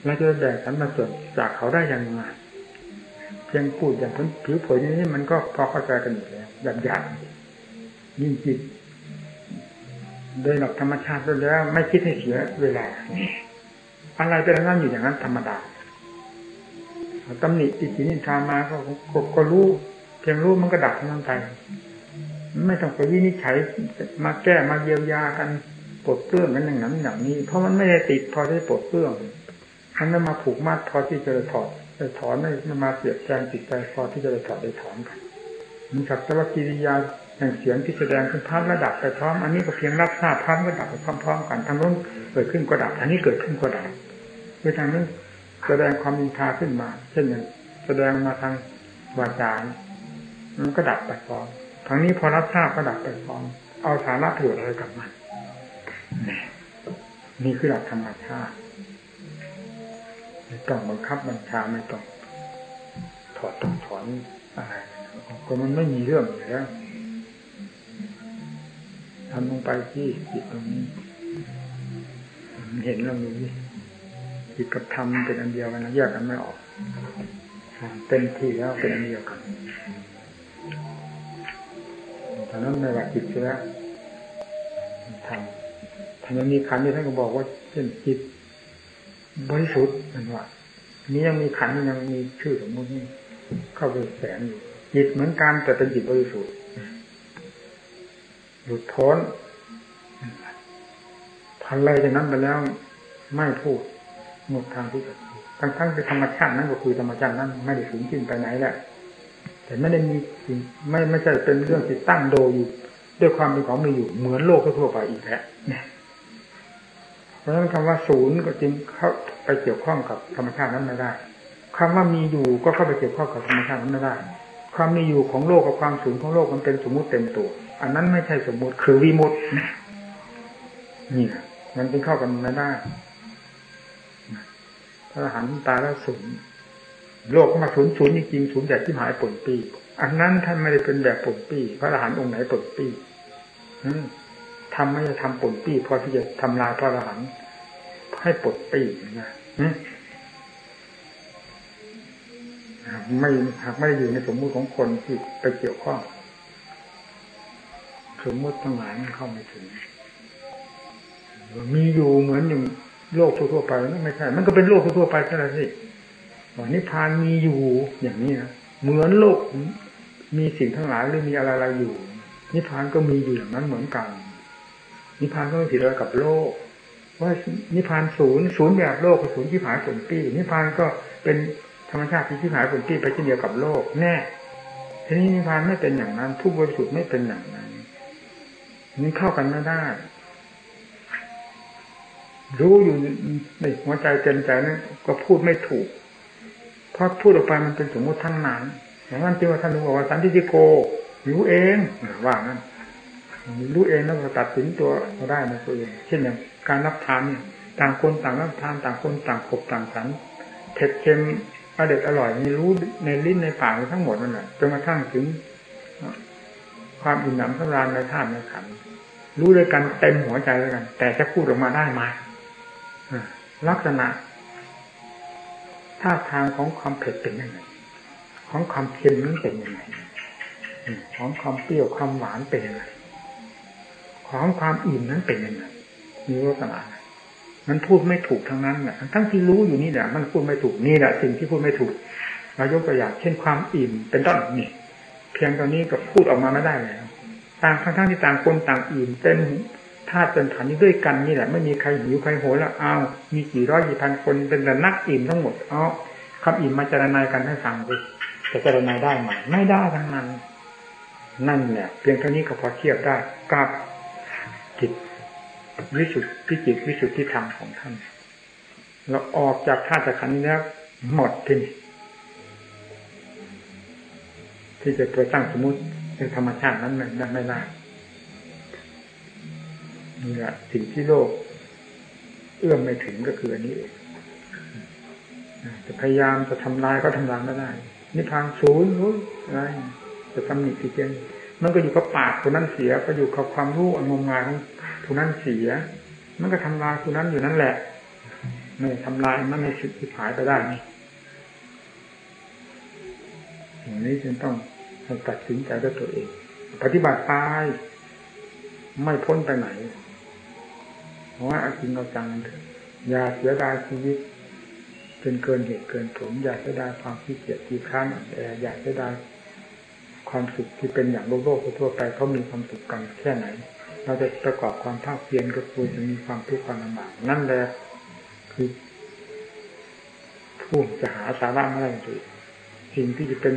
แล้วจะแบ่งสันมาส่วนจากเขาได้ยังไงเพียงพูดอย่างผิวเผยนี้มันก็พอเข้าใจกันอยู่แล้วแบบอย่างยิ่งจิต โดยหลักธรรมชาติแล้ว ไม่คิดให้เสียเวลา อะไรเป็นนั่นอยู่อย่างนั้นธรรมดาตำหนิติจินิทามาก็ก็รู้เพียงรู้มันก็ดับทั้งนั้นไปไม่ต้องไปวินิจฉัยมาแก้มาเยียวยากันปลดเปลื้องกันอย่างนั้นอย่างนี้ เพราะมันไม่ได้ติดพอที่ปลดเปลื้องมันไม่มาผูกมัดพอที่จะถอดจะถอนไม่มาเสียบแทงจิตใจพอที่จะถอดได้ถอนกันมันสักแต่ว่ากิริยา อย่างเสียงที่แสดงขึ้นพัดระดับไปพร้อม อันนี้ก็เพียงรับทราบพัดระดับไปพร้อมๆกันทำนู้นเกิดขึ้นก็ดับอันนี้เกิดขึ้นก็ดับโดยทางนี้แสดงความมินทาขึ้นมา เช่นอย่างแสดงมาทางวาจามันก็ดับไปพร้อมทางนี้พอรับทราบก็ดับไปพร้อม เอาสาระประโยชน์อะไรกับมันนี่คือหลักธรรมชาติไม่ต้องบังคับบัญชาไม่ต้องถอดต้องถอนอะไรก็มันไม่มีเรื่องอยู่แล้ว ทำลงไปที่จิตตรงนี้เห็นแล้วมีจิตกับธรรมเป็นอันเดียวกันนะแยกกันไม่ออกเป็นที่แล้วเป็นอันเดียวกันตอนนั้นในหลักจิตแล้วทำถ้ายังมีขันอยู่ท่านก็บอกว่าเช่นจิตบริสุทธิ์นั่นว่านี้ยังมีขันยังมีชื่อสมมตินี่เข้าไปแฝงอยู่จิตเหมือนกันแต่เป็นจิตบริสุทธิ์ หลุดพ้นพันเลยจากนั้นไปแล้วไม่พูดหมดทางที่จะทั้งทั้งเป็นธรรมชาตินั้นก็คือธรรมชาตินั้นไม่ได้สูญสิ้นไปไหนแหละแต่ไม่ได้มีไม่ไม่ใช่เป็นเรื่องที่ตั้งโดอยู่ด้วยความเป็นของมีอยู่เหมือนโลกทั่วไปอีกแล้วเพราะฉะนั้นคำว่าศูนย์ก็จึงเข้าไปเกี่ยวข้องกับธรรมชาตินั้นไม่ได้คำว่ามีอยู่ก็เข้าไปเกี่ยวข้องกับธรรมชาตินั้นไม่ได้ ความมีอยู่ของโลกกับความศูนย์ของโลกมันเป็นสมมุติเต็มตัว อันนั้นไม่ใช่สมมุติคือวิมุตนี่มันเป็นเข้ากันไม่ได้พระอรหันต์ตายแล้วศูนย์โลกมาศูนย์ศูนย์จริงๆศูนย์ใหญ่ที่หายป่นปี อันนั้นท่านไม่ได้เป็นแบบป่นปี พระอรหันต์องค์ไหนป่นปีทำไม่ได้ทำป่นปี้พอที่จะทำลายพระอรหันต์ให้ป่นปี้นะไม่หากไม่ได้อยู่ในสมมุติของคนที่ไปเกี่ยวข้อง สมมติทั้งหลายมันเข้าไม่ถึง มีอยู่เหมือนอย่างโลกทั่วไปนั่นไม่ใช่ มันก็เป็นโลกทั่วไปแค่นั้นสิว่านิพพานมีอยู่อย่างนี้นะเหมือนโลกมีสิ่งทั้งหลายหรือมีอะไรๆอยู่ นิพพานก็มีอยู่อย่างนั้นเหมือนกัน นิพพานก็ไม่ผิดอะไรกับโลก ว่านิพพานศูนย์ศูนย์แบบโลกศูนย์ที่หายผลปี้นิพพานก็เป็นธรรมชาติที่ที่หายผลปี้ไปเช่นเดียวกับโลก แน่ทีนี้นิพพานไม่เป็นอย่างนั้นทุกบริสุทธิ์ไม่เป็นอย่างนั้น นี่เข้ากันไม่ได้ รู้อยู่ในหัวใจเต็มใจนั้นก็พูดไม่ถูก เพราะพูดออกไปมันเป็นสมมติทั้งนั้นอย่างนั้นจึงว่าท่านบอกว่าสันติโก รู้เองว่างั้นรู้เองแล้วก็ตัดสินตัวเราได้ในตัวเองเช่นอย่างการรับทานเนี่ย ต่างคนต่างรับทานต่างคนต่างขบต่างสันเผ็ดเค็มอเด็ดอร่อยนี่รู้ในลิ้นในปากทั้งหมดนั่นแหละจนกระทั่งถึง ความอิ่มหนำสำราญในธาตุในขันรู้ด้วยกันเต็มหัวใจแล้วยกัน แต่จะพูดออกมาได้ไหมลักษณะท่าทางของความเผ็ดเป็นยังไงของความเค็มนั้นเป็นยังไงของความเปรี้ยวความหวานเป็นยังไงของความอิ่มนั้นเป็นยังไงมีโลกนามันพูดไม่ถูกทั้งนั้นแหละทั้งที่รู้อยู่นี่แหละมันพูดไม่ถูกนี่แหละสิ่งที่พูดไม่ถูกเรายกตัวอย่างเช่นความอิ่มเป็นต้นนี่ เพียงตอนนี้ก็พูดออกมาไม่ได้แล้วต่างทั้งทั้งที่ต่างคนต่างอิ่มเป็นธาตุเป็นขันนี้ด้วยกันนี่แหละ ไม่มีใครหิวใครโหยแล้วเอามีกี่ร้อยกี่พันคนเป็นแต่นักอิ่มทั้งหมดเอาคำอิ่มมาจารณากันให้ฟังดิจะจารณาได้ไหมไม่ได้ทั้งนั้นนั่นแหละเพียงเท่านี้ก็พอเทียบได้กับจิตวิสุทธิจิตวิสุทธิธรรมของท่านเราออกจากธาตุขันนี้แล้วหมดทีนี้ ที่จะตัวตั้งสมมติในธรรมชาตินั้นมันไม่ได้นี่แหละสิ่งที่โลก เอื้อมไม่ถึงก็คืออันนี้เองจะพยายามจะทำลายก็ทำลายไม่ได้นิพพานศูนย์อะไรจะทำหนิติเจนมันก็อยู่กับปากคนนั้นเสียก็อยู่กับความรู้อนงมงายของคนนั้นเสีย มันก็ทำลายคนนั้นอยู่นั่นแหละไม่ทำลายมันไม่สิทธิหายไปได้นี่อย่างนี้จึงต้อง ตัดสินใจด้วยตัวเอง ปฏิบัติไปไม่พ้นไปไหนเพราะว่าจริงเราจังอย่าเสียดายชีวิตเป็นเกินเหตุเกินผลอย่าเสียดายความขี้เกียจขี้ค้านแออย่าเสียดายความสุขที่เป็นอย่างโลกโลกทั่วไปเขามีความสุขกันแค่ไหน เราจะประกอบความภาคเพียรก็ควรจะมีความทุกข์ความลำบากนั่นแหละคือผู้จะหาสาระไม่ได้เลยสิ่งที่จะเป็น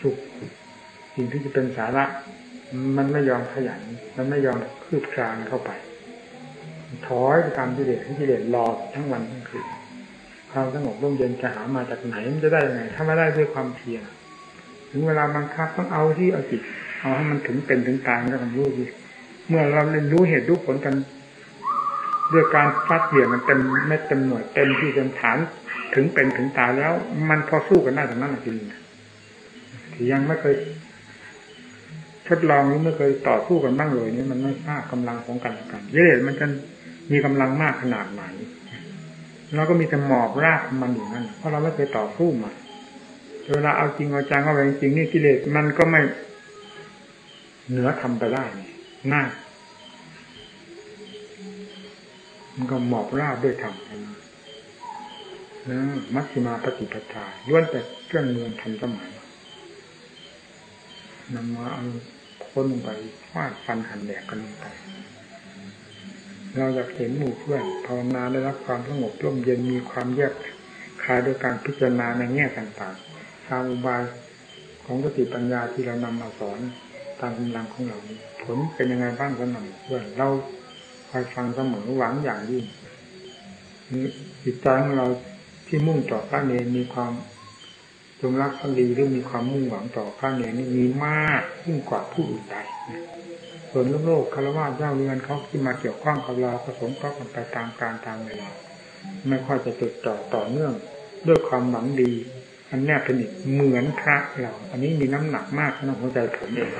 สุข สิ่งที่จะเป็นสาระ มันไม่ยอมขยัน มันไม่ยอมคืบคลานเข้าไปถอยไปตามกิเลสที่กิเลสรอทั้งวันทั้งคืนความสงบร่มเย็นจะหามาจากไหนมันจะได้ยังไง ถ้าไม่ได้ด้วยความเพียรถึงเวลาบังคับต้องเอาที่เอาจิตเอาให้มันถึงเป็นถึงตายก็ต้องรู้ดิเมื่อเราเรียนรู้เหตุรู้ผลกัน ด้วยการฟัดเหวี่ยงมันเต็มเม็ดเต็มหน่วยเต็มที่เต็มฐานถึงเป็นถึงตายแล้ว มันพอสู้กันได้ตรงนั้นจริง ที่ยังไม่เคยทดลองหรือไม่เคยต่อสู้กันบ้างเลยนี่มันไม่ทราบกำลังของกันและกันเยอะมันจะมีกำลังมากขนาดไหนเราก็มีแต่หมอบรากมันอยู่นั่นเพราะเราไม่เคยต่อสู้มาเวลาเอาจริงเอาจังเอาไปจริงนี่กิเลสมันก็ไม่เหนือทำไปได้ง่ายมันก็หมอบราบด้วยธรรมนะมัชฌิมาปฏิปทาล้วนแต่เครื่องมือทันสมัย นำมาเอาพ้นลงไปฟาดฟันหันแหลกกันลงไป เราอยากเห็นหมู่เพื่อนภาวนาได้รับความสงบร่มเย็นมีความแยกคายโดยการพิจารณาในแง่ต่างๆทางอุบายของสติปัญญาที่เรานำมาสอนตามกำลังของเราผลเป็นยังไงบ้างกันหน่อยเพื่อนเราคอยฟังเสมอหวังอย่างยิ่งจิตใจของเราที่มุ่งต่อพระเนรมีความ จงรักภักดีหรือมีความมุ่งหวังต่อพระเนรนี่มีมากยิ่งกว่าผู้อื่นใดส่วนโลกโลกคารวะเจ้าเรือนเขาที่มาเกี่ยวข้องกับเราผสมก็กันไปตามการตามเวลาไม่ค่อยจะติดต่อต่อเนื่อง ด้วยความหวังดี อันแนบสนิทเหมือนพระเรา อันนี้มีน้ำหนักมากในหัวใจผมเอง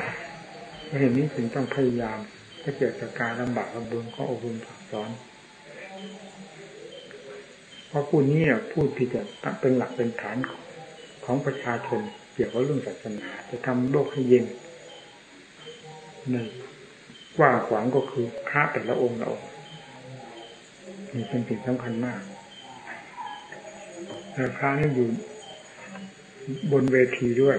เห็นนี้ถึงต้องพยายามถ้าเกิดจากการลำบากลำบนก็อบรมสอนเพราะผู้นี้พูดที่จะเป็นหลักเป็นฐานของ ของประชาชนเกี่ยวกับเรื่องศาสนา จะทำโลกให้เย็นในกว้างขวางก็คือพระแต่ละองค์ละองค์นี่เป็นสิ่งสำคัญมากแต่พระนี่อยู่บนเวทีด้วย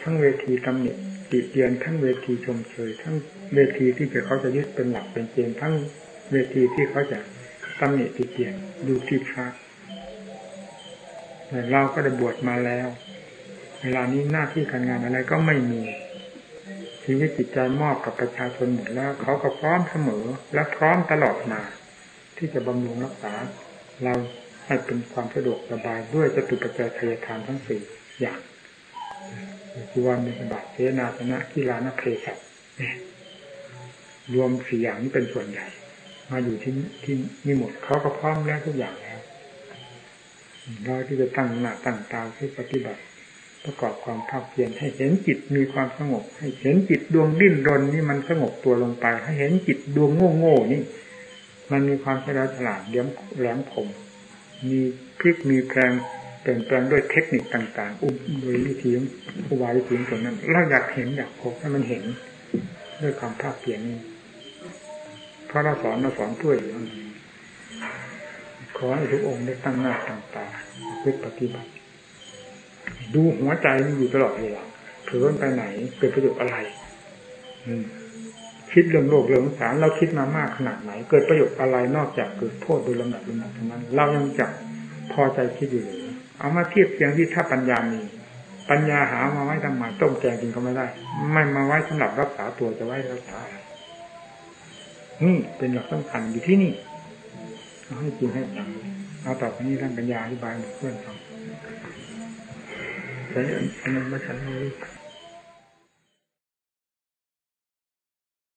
ทั้งเวทีตำหนิติเตียนทั้งเวทีชมเชยทั้งเวทีที่เขาจะยึดเป็นหลักเป็นเกณฑ์ทั้งเวทีที่เขาจะตำหนิติเตียนดูที่พระ เราก็ได้บวชมาแล้ว เวลานี้หน้าที่การงานอะไรก็ไม่มีชีวิตจิตใจมอบกับประชาชนหมดแล้ว เขาก็พร้อมเสมอและพร้อมตลอดมา ที่จะบำรุงรักษา เราให้เป็นความสะดวกสบายด้วยจตุปัจจัยทายทานทั้งสี่อย่างคือว่ามีบาทเสนาสนะกีฬานักเพศรวมสี่อย่างนี้เป็นส่วนใหญ่ มาอยู่ที่ที่นี่หมดเขาก็พร้อมแล้วทุกอย่าง เราที่จะตั้งหน้าตั้งตาที่ปฏิบัติ ประกอบความภาคเพียรให้เห็นจิตมีความสงบ ให้เห็นจิตดวงดิ้นรนนี่มันสงบตัวลงไป ให้เห็นจิตดวงโง่โง่นี่ มันมีความฉลาดฉลาดเลี้ยมแหลมผมมีพลิกมีแปลงเปลี่ยนแปลงด้วยเทคนิคต่างๆ อุ้มโดยวิธีอุบายวิธีตรงนั้นเราอยากเห็นอยากพบให้มันเห็นด้วยความภาคเพียรนี้พราะเราสอนเราสอนด้วย ขอให้ทุกองค์ได้ตั้งหน้าตั้งตาพิปฏิบัติ ดูหัวใจมันอยู่ตลอดเวลาเผื่อไปไหนเกิดประโยชน์อะไรคิดเรื่องโลกเรื่องสารเราคิดมามากขนาดไหน เกิดประโยชน์อะไรนอกจากเกิดโทษโดยลำดับลำดับเท่านั้น เรายังจับพอใจคิดอยู่เลยเอามาเทียบเทียงที่ถ้าปัญญามีปัญญาหามาไว้ทำไมต้มแกงกินก็ไม่ได้ ไม่มาไว้สำหรับรักษาตัวจะไว้รักษาอะไรนี่เป็นหลักสำคัญอยู่ที่นี่ ให้จริงให้จังเอาต่อไปนี้ท่านปัญญาอธิบายเพื่อนฟังแต่อันนั้นไม่ฉันเลย